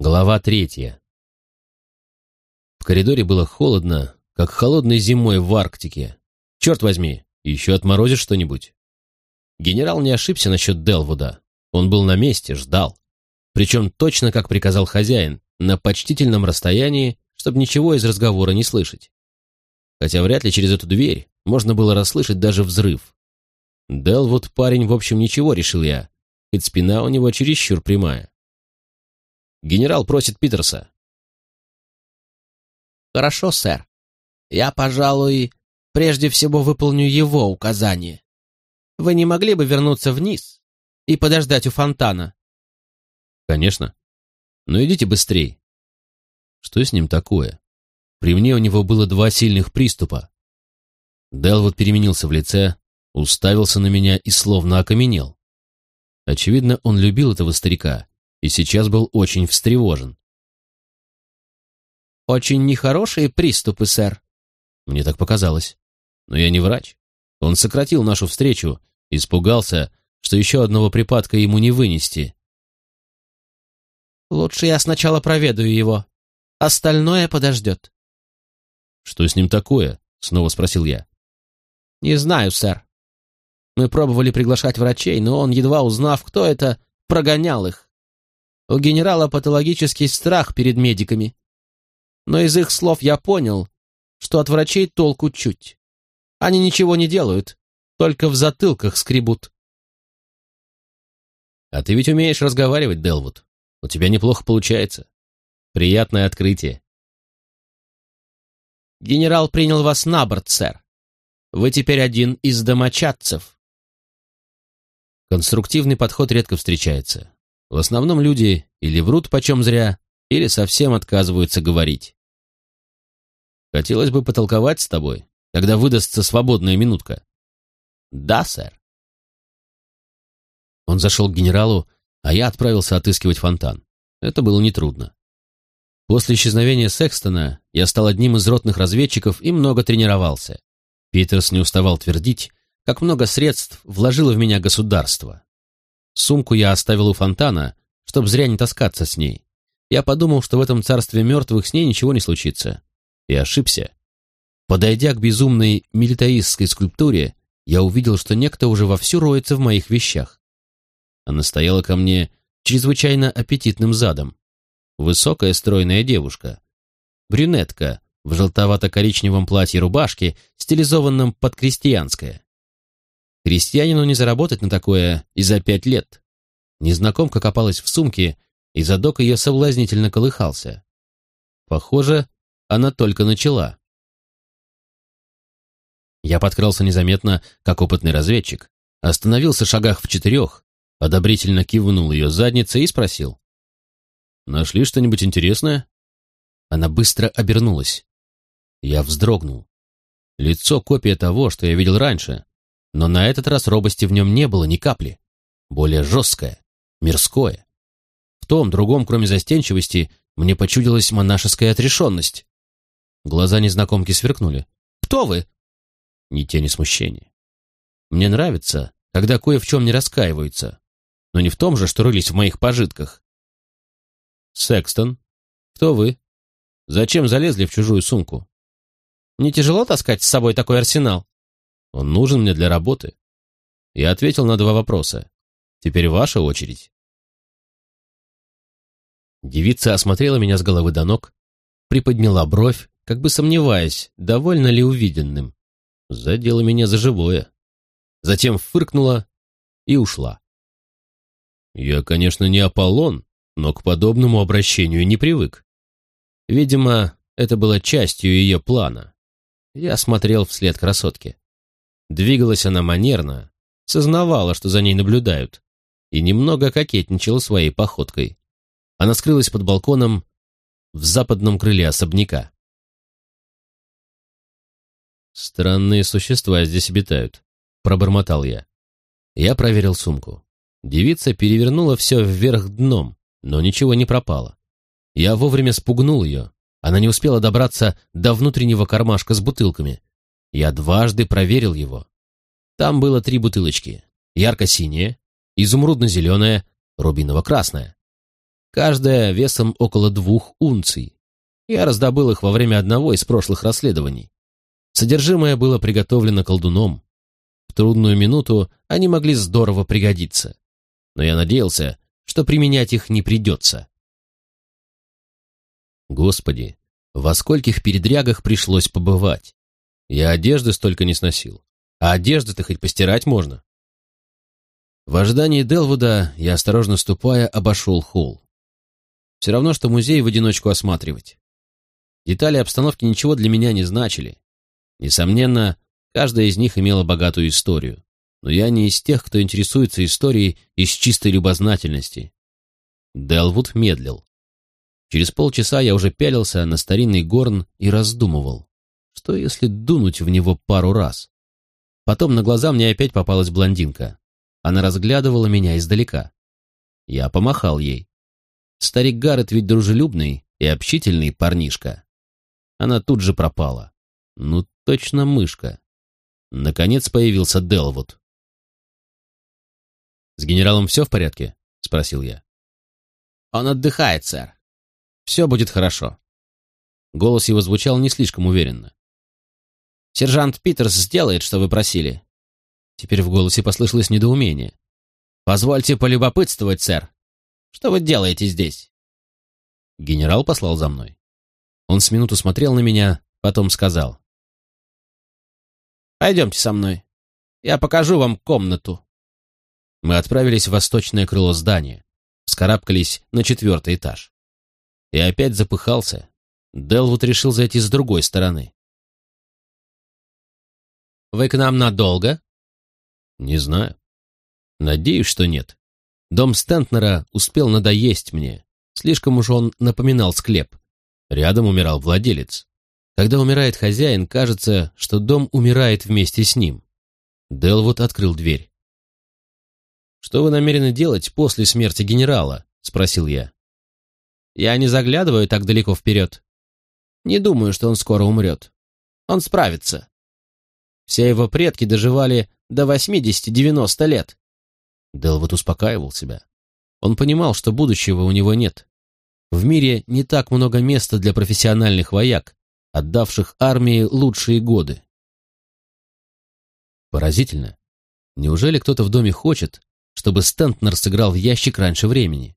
Глава третья. В коридоре было холодно, как холодной зимой в Арктике. Черт возьми, еще отморозишь что-нибудь. Генерал не ошибся насчет Делвуда. Он был на месте, ждал. Причем точно, как приказал хозяин, на почтительном расстоянии, чтобы ничего из разговора не слышать. Хотя вряд ли через эту дверь можно было расслышать даже взрыв. Делвуд парень, в общем, ничего, решил я, хоть спина у него чересчур прямая. Генерал просит Питерса. Хорошо, сэр. Я, пожалуй, прежде всего выполню его указание. Вы не могли бы вернуться вниз и подождать у фонтана? Конечно. Но идите быстрей. Что с ним такое? При мне у него было два сильных приступа. Делвуд переменился в лице, уставился на меня и словно окаменел. Очевидно, он любил этого старика и сейчас был очень встревожен. «Очень нехорошие приступы, сэр». Мне так показалось. Но я не врач. Он сократил нашу встречу, испугался, что еще одного припадка ему не вынести. «Лучше я сначала проведаю его. Остальное подождет». «Что с ним такое?» — снова спросил я. «Не знаю, сэр. Мы пробовали приглашать врачей, но он, едва узнав, кто это, прогонял их. У генерала патологический страх перед медиками. Но из их слов я понял, что от врачей толку чуть. Они ничего не делают, только в затылках скребут. А ты ведь умеешь разговаривать, Делвуд. У тебя неплохо получается. Приятное открытие. Генерал принял вас на борт, сэр. Вы теперь один из домочадцев. Конструктивный подход редко встречается. В основном люди или врут почем зря, или совсем отказываются говорить. Хотелось бы потолковать с тобой, когда выдастся свободная минутка. Да, сэр. Он зашел к генералу, а я отправился отыскивать фонтан. Это было нетрудно. После исчезновения Секстона я стал одним из ротных разведчиков и много тренировался. Питерс не уставал твердить, как много средств вложило в меня государство. Сумку я оставил у фонтана, чтобы зря не таскаться с ней. Я подумал, что в этом царстве мертвых с ней ничего не случится. И ошибся. Подойдя к безумной милитаистской скульптуре, я увидел, что некто уже вовсю роется в моих вещах. Она стояла ко мне чрезвычайно аппетитным задом. Высокая стройная девушка. Брюнетка в желтовато-коричневом платье-рубашке, стилизованном под крестьянское. Крестьянину не заработать на такое и за пять лет. Незнакомка копалась в сумке, и задок ее соблазнительно колыхался. Похоже, она только начала. Я подкрался незаметно, как опытный разведчик, остановился в шагах в четырех, одобрительно кивнул ее задницей и спросил. «Нашли что-нибудь интересное?» Она быстро обернулась. Я вздрогнул. Лицо копия того, что я видел раньше, но на этот раз робости в нем не было ни капли. Более жесткое, мирское. В том, другом, кроме застенчивости, мне почудилась монашеская отрешенность. Глаза незнакомки сверкнули. «Кто вы?» Ни тени смущения. Мне нравится, когда кое в чем не раскаиваются, но не в том же, что рылись в моих пожитках. «Секстон, кто вы? Зачем залезли в чужую сумку?» «Не тяжело таскать с собой такой арсенал?» Он нужен мне для работы. Я ответил на два вопроса. Теперь ваша очередь. Девица осмотрела меня с головы до ног, приподняла бровь, как бы сомневаясь, довольно ли увиденным. Задела меня за живое. Затем фыркнула и ушла. Я, конечно, не Аполлон, но к подобному обращению не привык. Видимо, это было частью ее плана. Я смотрел вслед красотке. Двигалась она манерно, сознавала, что за ней наблюдают, и немного кокетничала своей походкой. Она скрылась под балконом в западном крыле особняка. «Странные существа здесь обитают», — пробормотал я. Я проверил сумку. Девица перевернула все вверх дном, но ничего не пропало. Я вовремя спугнул ее. Она не успела добраться до внутреннего кармашка с бутылками. Я дважды проверил его. Там было три бутылочки. Ярко-синяя, изумрудно-зеленая, рубиново-красная. каждая весом около двух унций. Я раздобыл их во время одного из прошлых расследований. Содержимое было приготовлено колдуном. В трудную минуту они могли здорово пригодиться. Но я надеялся, что применять их не придется. Господи, во скольких передрягах пришлось побывать. Я одежды столько не сносил. А одежды-то хоть постирать можно. В ожидании Делвуда я, осторожно ступая, обошел холл. Все равно, что музей в одиночку осматривать. Детали обстановки ничего для меня не значили. Несомненно, каждая из них имела богатую историю. Но я не из тех, кто интересуется историей из чистой любознательности. Делвуд медлил. Через полчаса я уже пялился на старинный горн и раздумывал, что если дунуть в него пару раз. Потом на глаза мне опять попалась блондинка. Она разглядывала меня издалека. Я помахал ей. Старик Гаррет ведь дружелюбный и общительный парнишка. Она тут же пропала. Ну, точно мышка. Наконец появился Делвуд. «С генералом все в порядке?» — спросил я. «Он отдыхает, сэр. Все будет хорошо». Голос его звучал не слишком уверенно. «Сержант Питерс сделает, что вы просили». Теперь в голосе послышалось недоумение. «Позвольте полюбопытствовать, сэр. Что вы делаете здесь?» Генерал послал за мной. Он с минуту смотрел на меня, потом сказал. «Пойдемте со мной. Я покажу вам комнату». Мы отправились в восточное крыло здания, вскарабкались на четвертый этаж. И опять запыхался. Делвуд решил зайти с другой стороны. «Вы к нам надолго?» «Не знаю. Надеюсь, что нет. Дом Стентнера успел надоесть мне. Слишком уж он напоминал склеп. Рядом умирал владелец. Когда умирает хозяин, кажется, что дом умирает вместе с ним. Делвуд открыл дверь. «Что вы намерены делать после смерти генерала?» — спросил я. «Я не заглядываю так далеко вперед. Не думаю, что он скоро умрет. Он справится. Все его предки доживали до 80-90 лет». Делвуд успокаивал себя. Он понимал, что будущего у него нет. В мире не так много места для профессиональных вояк, отдавших армии лучшие годы. Поразительно. Неужели кто-то в доме хочет, чтобы Стентнер сыграл в ящик раньше времени?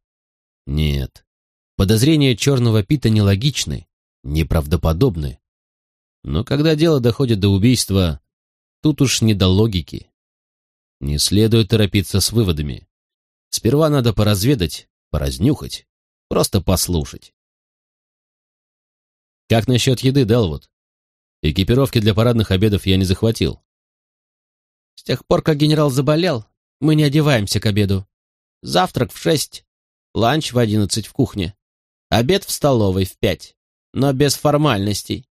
Нет. Подозрения черного Пита нелогичны, неправдоподобны. Но когда дело доходит до убийства, тут уж не до логики. Не следует торопиться с выводами. Сперва надо поразведать, поразнюхать. Просто послушать. Как насчет еды, Делвуд? Экипировки для парадных обедов я не захватил. С тех пор, как генерал заболел, мы не одеваемся к обеду. Завтрак в шесть, ланч в одиннадцать в кухне, обед в столовой в пять, но без формальностей.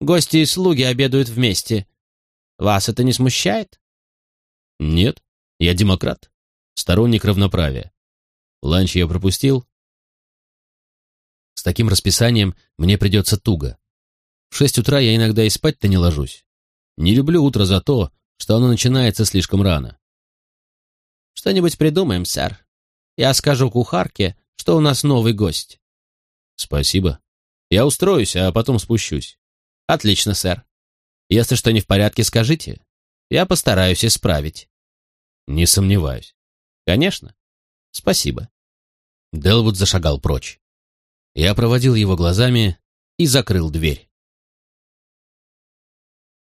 Гости и слуги обедают вместе. Вас это не смущает? Нет, я демократ, сторонник равноправия. Ланч я пропустил, с таким расписанием мне придется туго. В шесть утра я иногда и спать-то не ложусь. Не люблю утро за то, что оно начинается слишком рано. Что-нибудь придумаем, сэр. Я скажу кухарке, что у нас новый гость. Спасибо. Я устроюсь, а потом спущусь. Отлично, сэр. Если что не в порядке, скажите. Я постараюсь исправить. Не сомневаюсь. Конечно. Спасибо. Делвуд зашагал прочь. Я проводил его глазами и закрыл дверь.